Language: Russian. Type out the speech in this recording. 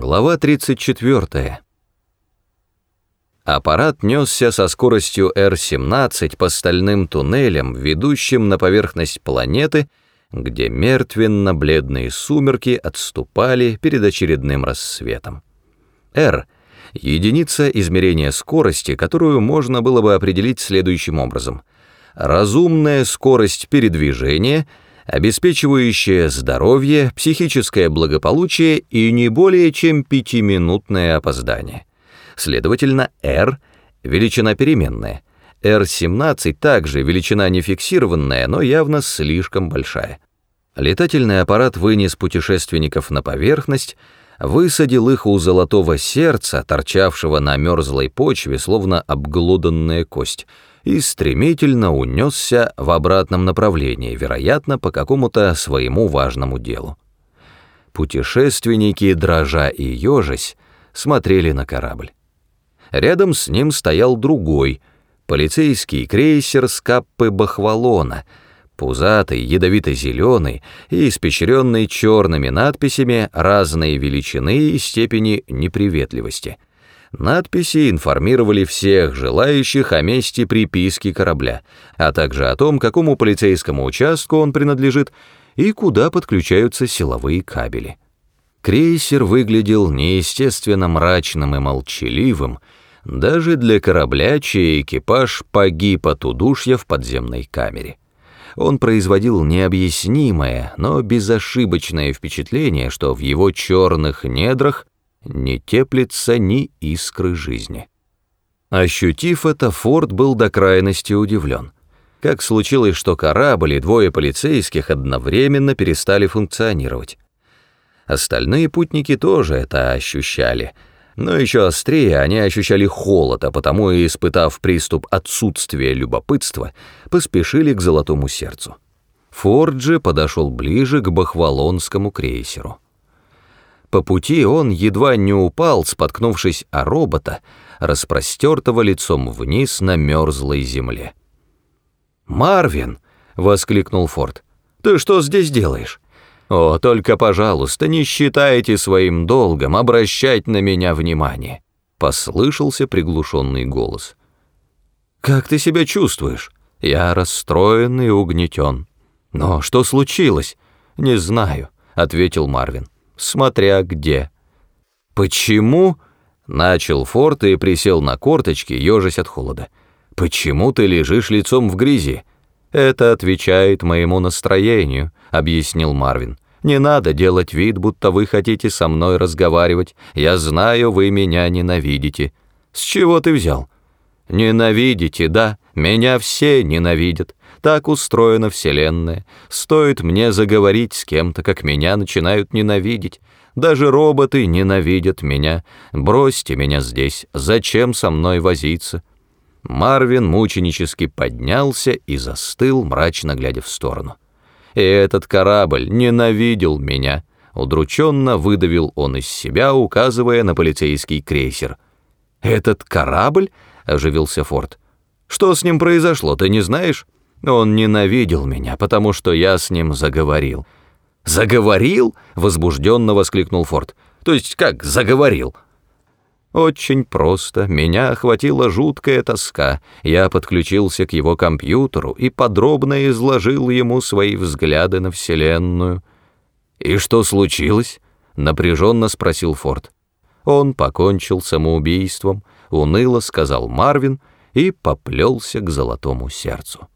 Глава 34. Аппарат несся со скоростью R-17 по стальным туннелям, ведущим на поверхность планеты, где мертвенно-бледные сумерки отступали перед очередным рассветом. R — единица измерения скорости, которую можно было бы определить следующим образом. Разумная скорость передвижения — обеспечивающее здоровье, психическое благополучие и не более чем пятиминутное опоздание. Следовательно, R — величина переменная. R17 также величина не фиксированная, но явно слишком большая. Летательный аппарат вынес путешественников на поверхность, высадил их у золотого сердца, торчавшего на мерзлой почве, словно обглоданная кость — и стремительно унесся в обратном направлении, вероятно, по какому-то своему важному делу. Путешественники, дрожа и ежась, смотрели на корабль. Рядом с ним стоял другой, полицейский крейсер Скаппы Бахвалона, пузатый, ядовито-зеленый и испещренный черными надписями разной величины и степени неприветливости — Надписи информировали всех желающих о месте приписки корабля, а также о том, какому полицейскому участку он принадлежит и куда подключаются силовые кабели. Крейсер выглядел неестественно мрачным и молчаливым, даже для корабля, чей экипаж погиб от удушья в подземной камере. Он производил необъяснимое, но безошибочное впечатление, что в его черных недрах не теплится ни искры жизни. Ощутив это, Форд был до крайности удивлен. Как случилось, что корабль и двое полицейских одновременно перестали функционировать? Остальные путники тоже это ощущали, но еще острее они ощущали холод, а потому испытав приступ отсутствия любопытства, поспешили к золотому сердцу. Форд же подошел ближе к бахвалонскому крейсеру. По пути он едва не упал, споткнувшись о робота, распростертого лицом вниз на мерзлой земле. «Марвин!» — воскликнул Форд. «Ты что здесь делаешь? О, только, пожалуйста, не считайте своим долгом обращать на меня внимание!» Послышался приглушенный голос. «Как ты себя чувствуешь?» «Я расстроен и угнетен». «Но что случилось?» «Не знаю», — ответил Марвин смотря где. «Почему?» — начал Форд и присел на корточки, ежась от холода. «Почему ты лежишь лицом в грязи?» «Это отвечает моему настроению», — объяснил Марвин. «Не надо делать вид, будто вы хотите со мной разговаривать. Я знаю, вы меня ненавидите». «С чего ты взял?» «Ненавидите, да, меня все ненавидят. Так устроена Вселенная. Стоит мне заговорить с кем-то, как меня начинают ненавидеть. Даже роботы ненавидят меня. Бросьте меня здесь. Зачем со мной возиться?» Марвин мученически поднялся и застыл, мрачно глядя в сторону. «И этот корабль ненавидел меня», — удрученно выдавил он из себя, указывая на полицейский крейсер. «Этот корабль?» — оживился Форд. «Что с ним произошло, ты не знаешь?» Он ненавидел меня, потому что я с ним заговорил. «Заговорил?» — возбужденно воскликнул Форд. «То есть как заговорил?» Очень просто. Меня охватила жуткая тоска. Я подключился к его компьютеру и подробно изложил ему свои взгляды на Вселенную. «И что случилось?» — напряженно спросил Форд. Он покончил самоубийством, уныло сказал Марвин и поплелся к золотому сердцу.